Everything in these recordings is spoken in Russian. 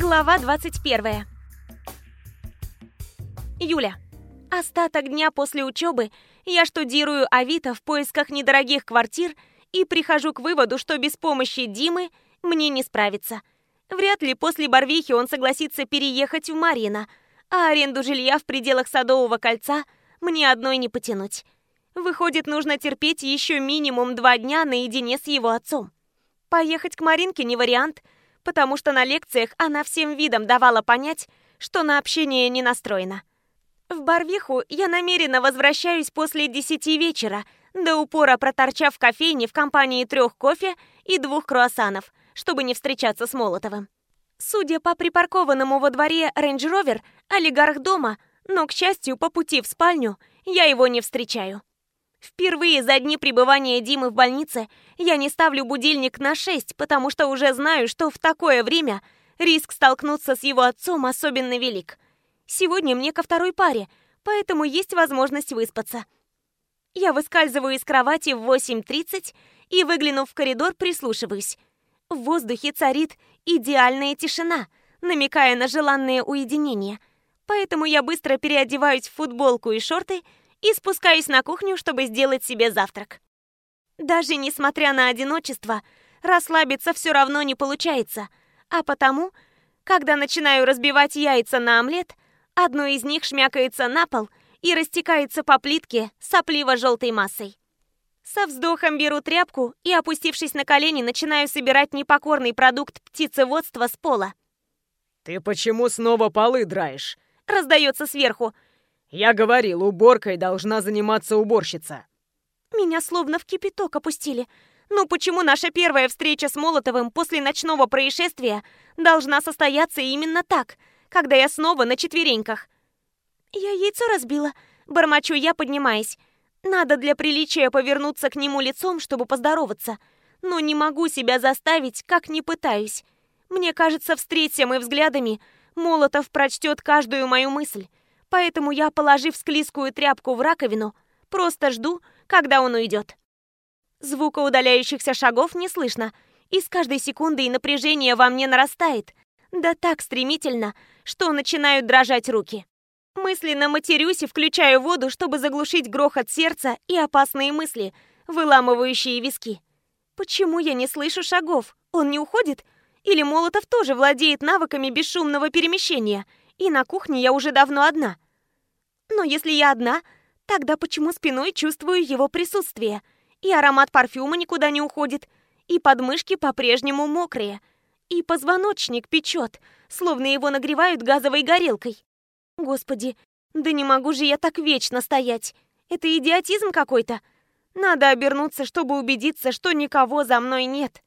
Глава 21. Юля. Остаток дня после учебы я штудирую Авито в поисках недорогих квартир и прихожу к выводу, что без помощи Димы мне не справиться. Вряд ли после Барвихи он согласится переехать в Марина, а аренду жилья в пределах Садового кольца мне одной не потянуть. Выходит, нужно терпеть еще минимум два дня наедине с его отцом. Поехать к Маринке не вариант – потому что на лекциях она всем видом давала понять, что на общение не настроена. В Барвиху я намеренно возвращаюсь после десяти вечера, до упора проторчав в кофейне в компании трех кофе и двух круассанов, чтобы не встречаться с Молотовым. Судя по припаркованному во дворе рейндж-ровер, олигарх дома, но, к счастью, по пути в спальню я его не встречаю. Впервые за дни пребывания Димы в больнице я не ставлю будильник на 6, потому что уже знаю, что в такое время риск столкнуться с его отцом особенно велик. Сегодня мне ко второй паре, поэтому есть возможность выспаться. Я выскальзываю из кровати в 8.30 и, выглянув в коридор, прислушиваюсь. В воздухе царит идеальная тишина, намекая на желанное уединение. Поэтому я быстро переодеваюсь в футболку и шорты и спускаюсь на кухню, чтобы сделать себе завтрак. Даже несмотря на одиночество, расслабиться все равно не получается, а потому, когда начинаю разбивать яйца на омлет, одно из них шмякается на пол и растекается по плитке сопливо-желтой массой. Со вздохом беру тряпку и, опустившись на колени, начинаю собирать непокорный продукт птицеводства с пола. «Ты почему снова полы драешь?» Раздается сверху. «Я говорил, уборкой должна заниматься уборщица». Меня словно в кипяток опустили. Ну почему наша первая встреча с Молотовым после ночного происшествия должна состояться именно так, когда я снова на четвереньках? Я яйцо разбила, бормочу я, поднимаясь. Надо для приличия повернуться к нему лицом, чтобы поздороваться. Но не могу себя заставить, как не пытаюсь. Мне кажется, встреться мы взглядами, Молотов прочтет каждую мою мысль. Поэтому я, положив склизкую тряпку в раковину, просто жду, когда он уйдет. Звука удаляющихся шагов не слышно, и с каждой секундой напряжение во мне нарастает. Да так стремительно, что начинают дрожать руки. Мысленно матерюсь и включаю воду, чтобы заглушить грохот сердца и опасные мысли, выламывающие виски. Почему я не слышу шагов? Он не уходит? Или Молотов тоже владеет навыками бесшумного перемещения – и на кухне я уже давно одна. Но если я одна, тогда почему спиной чувствую его присутствие? И аромат парфюма никуда не уходит, и подмышки по-прежнему мокрые, и позвоночник печет, словно его нагревают газовой горелкой. Господи, да не могу же я так вечно стоять. Это идиотизм какой-то. Надо обернуться, чтобы убедиться, что никого за мной нет.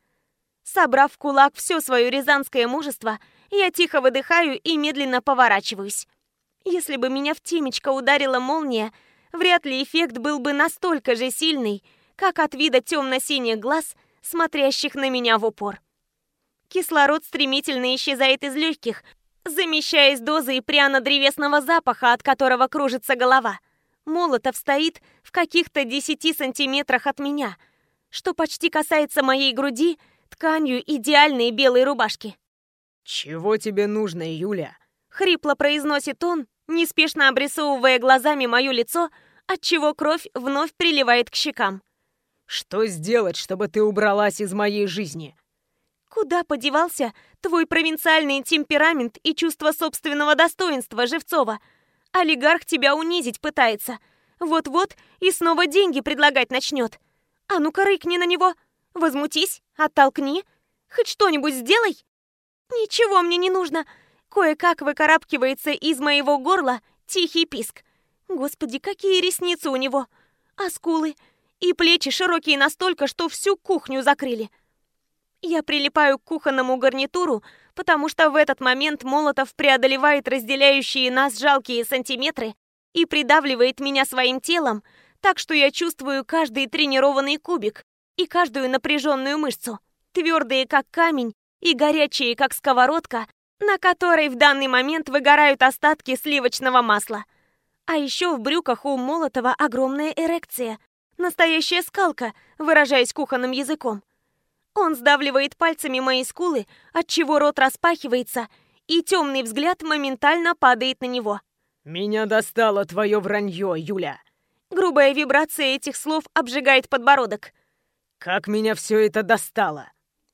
Собрав в кулак все свое рязанское мужество, я тихо выдыхаю и медленно поворачиваюсь. Если бы меня в темечко ударила молния, вряд ли эффект был бы настолько же сильный, как от вида темно-синих глаз, смотрящих на меня в упор. Кислород стремительно исчезает из легких, замещаясь дозой пряно-древесного запаха, от которого кружится голова. Молотов стоит в каких-то десяти сантиметрах от меня, что почти касается моей груди тканью идеальной белой рубашки. «Чего тебе нужно, Юля?» Хрипло произносит он, неспешно обрисовывая глазами мое лицо, отчего кровь вновь приливает к щекам. «Что сделать, чтобы ты убралась из моей жизни?» «Куда подевался твой провинциальный темперамент и чувство собственного достоинства, Живцова? Олигарх тебя унизить пытается. Вот-вот и снова деньги предлагать начнет. А ну-ка рыкни на него, возмутись, оттолкни, хоть что-нибудь сделай!» «Ничего мне не нужно!» Кое-как выкарабкивается из моего горла тихий писк. Господи, какие ресницы у него! А скулы? И плечи широкие настолько, что всю кухню закрыли. Я прилипаю к кухонному гарнитуру, потому что в этот момент Молотов преодолевает разделяющие нас жалкие сантиметры и придавливает меня своим телом, так что я чувствую каждый тренированный кубик и каждую напряженную мышцу, твердые как камень и горячие, как сковородка, на которой в данный момент выгорают остатки сливочного масла. А еще в брюках у Молотова огромная эрекция. Настоящая скалка, выражаясь кухонным языком. Он сдавливает пальцами мои скулы, отчего рот распахивается, и темный взгляд моментально падает на него. «Меня достало твое вранье, Юля!» Грубая вибрация этих слов обжигает подбородок. «Как меня все это достало!»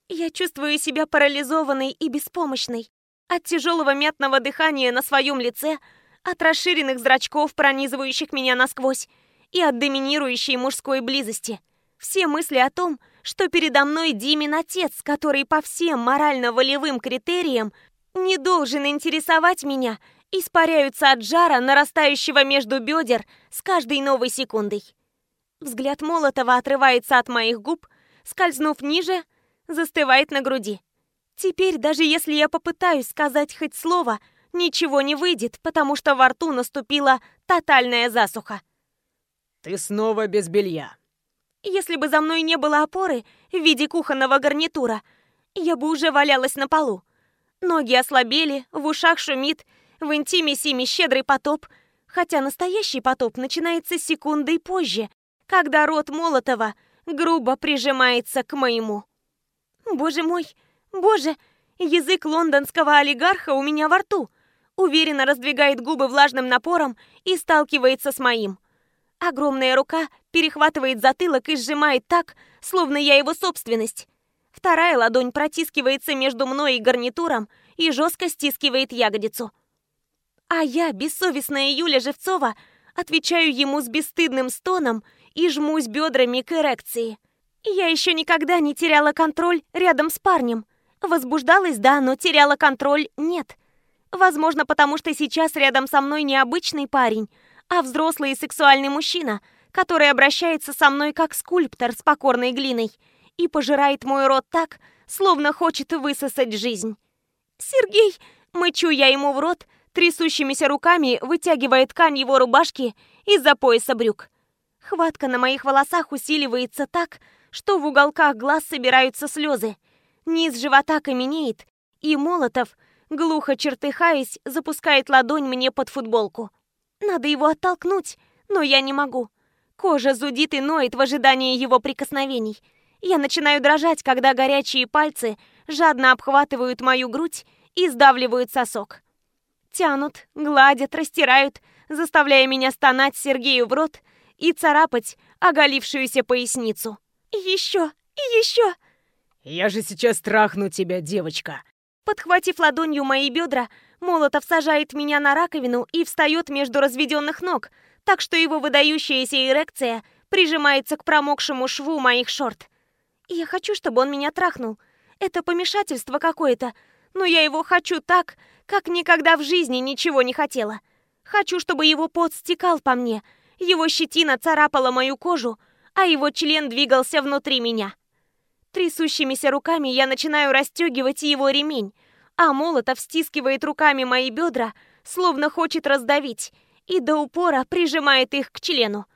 Я чувствую себя парализованной и беспомощной. От тяжелого мятного дыхания на своем лице, от расширенных зрачков, пронизывающих меня насквозь, и от доминирующей мужской близости. Все мысли о том, что передо мной Димин отец, который по всем морально-волевым критериям не должен интересовать меня, испаряются от жара, нарастающего между бедер с каждой новой секундой. Взгляд Молотова отрывается от моих губ, скользнув ниже, застывает на груди. Теперь, даже если я попытаюсь сказать хоть слово, ничего не выйдет, потому что во рту наступила тотальная засуха. «Ты снова без белья». Если бы за мной не было опоры в виде кухонного гарнитура, я бы уже валялась на полу. Ноги ослабели, в ушах шумит, в интиме Сими щедрый потоп, хотя настоящий потоп начинается секундой позже, когда рот Молотова грубо прижимается к моему. Боже мой, боже, язык лондонского олигарха у меня во рту. Уверенно раздвигает губы влажным напором и сталкивается с моим. Огромная рука перехватывает затылок и сжимает так, словно я его собственность. Вторая ладонь протискивается между мной и гарнитуром и жестко стискивает ягодицу. А я, бессовестная Юля Живцова, отвечаю ему с бесстыдным стоном и жмусь бедрами к эрекции. Я еще никогда не теряла контроль рядом с парнем. Возбуждалась, да, но теряла контроль нет. Возможно, потому что сейчас рядом со мной не обычный парень, а взрослый и сексуальный мужчина, который обращается со мной как скульптор с покорной глиной и пожирает мой рот так, словно хочет высосать жизнь. «Сергей!» — мычу я ему в рот, трясущимися руками вытягивая ткань его рубашки из-за пояса брюк. Хватка на моих волосах усиливается так, что в уголках глаз собираются слезы. Низ живота каменеет, и Молотов, глухо чертыхаясь, запускает ладонь мне под футболку. Надо его оттолкнуть, но я не могу. Кожа зудит и ноет в ожидании его прикосновений. Я начинаю дрожать, когда горячие пальцы жадно обхватывают мою грудь и сдавливают сосок. Тянут, гладят, растирают, заставляя меня стонать Сергею в рот и царапать оголившуюся поясницу. «Еще! Еще!» «Я же сейчас трахну тебя, девочка!» Подхватив ладонью мои бедра, Молотов сажает меня на раковину и встает между разведенных ног, так что его выдающаяся эрекция прижимается к промокшему шву моих шорт. Я хочу, чтобы он меня трахнул. Это помешательство какое-то, но я его хочу так, как никогда в жизни ничего не хотела. Хочу, чтобы его пот стекал по мне, его щетина царапала мою кожу, а его член двигался внутри меня. Трясущимися руками я начинаю расстегивать его ремень, а Молотов стискивает руками мои бедра, словно хочет раздавить, и до упора прижимает их к члену.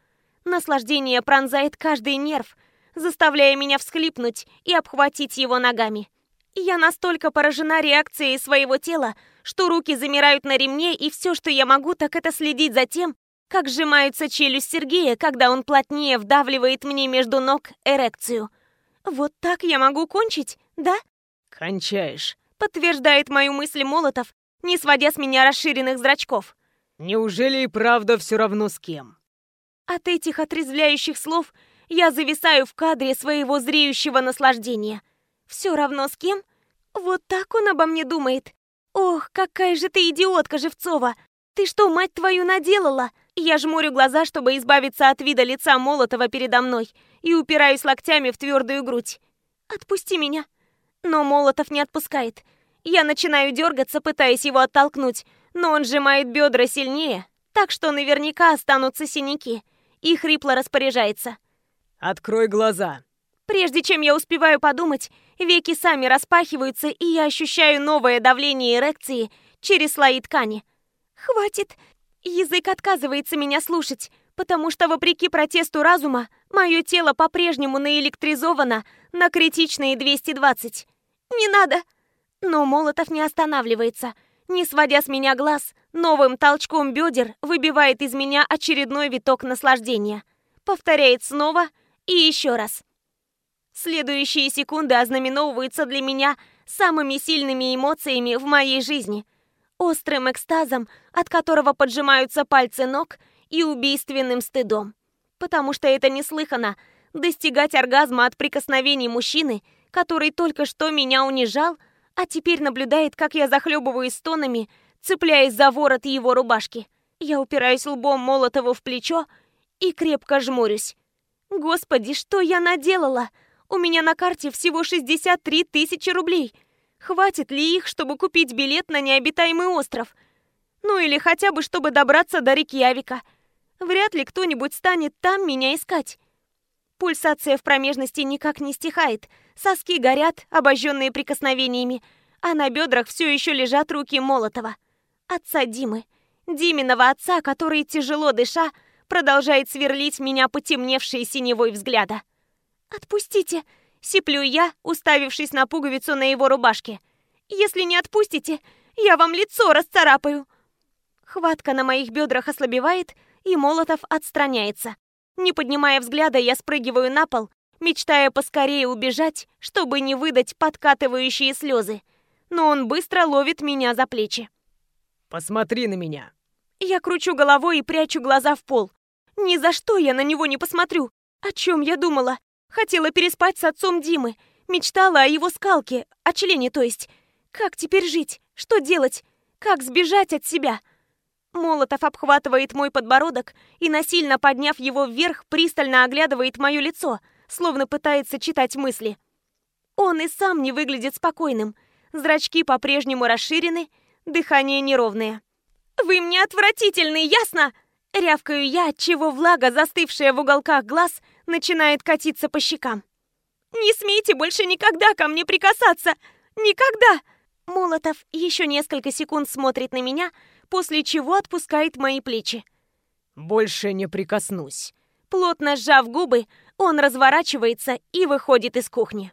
Наслаждение пронзает каждый нерв, заставляя меня всхлипнуть и обхватить его ногами. Я настолько поражена реакцией своего тела, что руки замирают на ремне, и все, что я могу, так это следить за тем, как сжимается челюсть Сергея, когда он плотнее вдавливает мне между ног эрекцию. Вот так я могу кончить, да? Кончаешь подтверждает мою мысль Молотов, не сводя с меня расширенных зрачков. Неужели и правда все равно с кем? От этих отрезвляющих слов я зависаю в кадре своего зреющего наслаждения. Все равно с кем? Вот так он обо мне думает. Ох, какая же ты идиотка, Живцова! Ты что, мать твою, наделала? Я жмурю глаза, чтобы избавиться от вида лица Молотова передо мной, и упираюсь локтями в твердую грудь. Отпусти меня. Но Молотов не отпускает. Я начинаю дергаться, пытаясь его оттолкнуть, но он сжимает бедра сильнее, так что наверняка останутся синяки. И хрипло распоряжается. «Открой глаза!» Прежде чем я успеваю подумать, веки сами распахиваются, и я ощущаю новое давление эрекции через слои ткани. «Хватит!» Язык отказывается меня слушать, потому что, вопреки протесту разума, мое тело по-прежнему наэлектризовано на критичные 220. «Не надо!» Но Молотов не останавливается. Не сводя с меня глаз, новым толчком бедер выбивает из меня очередной виток наслаждения. Повторяет снова и еще раз. Следующие секунды ознаменовываются для меня самыми сильными эмоциями в моей жизни. Острым экстазом, от которого поджимаются пальцы ног, и убийственным стыдом. Потому что это неслыханно — достигать оргазма от прикосновений мужчины, который только что меня унижал, а теперь наблюдает, как я захлебываюсь стонами, цепляясь за ворот его рубашки. Я упираюсь лбом Молотову в плечо и крепко жмурюсь. Господи, что я наделала? У меня на карте всего 63 тысячи рублей. Хватит ли их, чтобы купить билет на необитаемый остров? Ну или хотя бы, чтобы добраться до Рикьявика. Вряд ли кто-нибудь станет там меня искать. Пульсация в промежности никак не стихает. Соски горят, обожженные прикосновениями, а на бедрах все еще лежат руки Молотова. Отца Димы. Диминого отца, который, тяжело дыша, продолжает сверлить меня потемневшей синевой взгляда. «Отпустите!» — сиплю я, уставившись на пуговицу на его рубашке. «Если не отпустите, я вам лицо расцарапаю!» Хватка на моих бедрах ослабевает, и Молотов отстраняется. Не поднимая взгляда, я спрыгиваю на пол, мечтая поскорее убежать, чтобы не выдать подкатывающие слезы. Но он быстро ловит меня за плечи. «Посмотри на меня!» Я кручу головой и прячу глаза в пол. Ни за что я на него не посмотрю. О чем я думала? Хотела переспать с отцом Димы. Мечтала о его скалке, о члене, то есть. Как теперь жить? Что делать? Как сбежать от себя? Молотов обхватывает мой подбородок и, насильно подняв его вверх, пристально оглядывает мое лицо, словно пытается читать мысли. Он и сам не выглядит спокойным. Зрачки по-прежнему расширены, дыхание неровное. «Вы мне отвратительны, ясно?» Рявкаю я, отчего влага, застывшая в уголках глаз, начинает катиться по щекам. «Не смейте больше никогда ко мне прикасаться! Никогда!» Молотов еще несколько секунд смотрит на меня, после чего отпускает мои плечи. «Больше не прикоснусь». Плотно сжав губы, он разворачивается и выходит из кухни.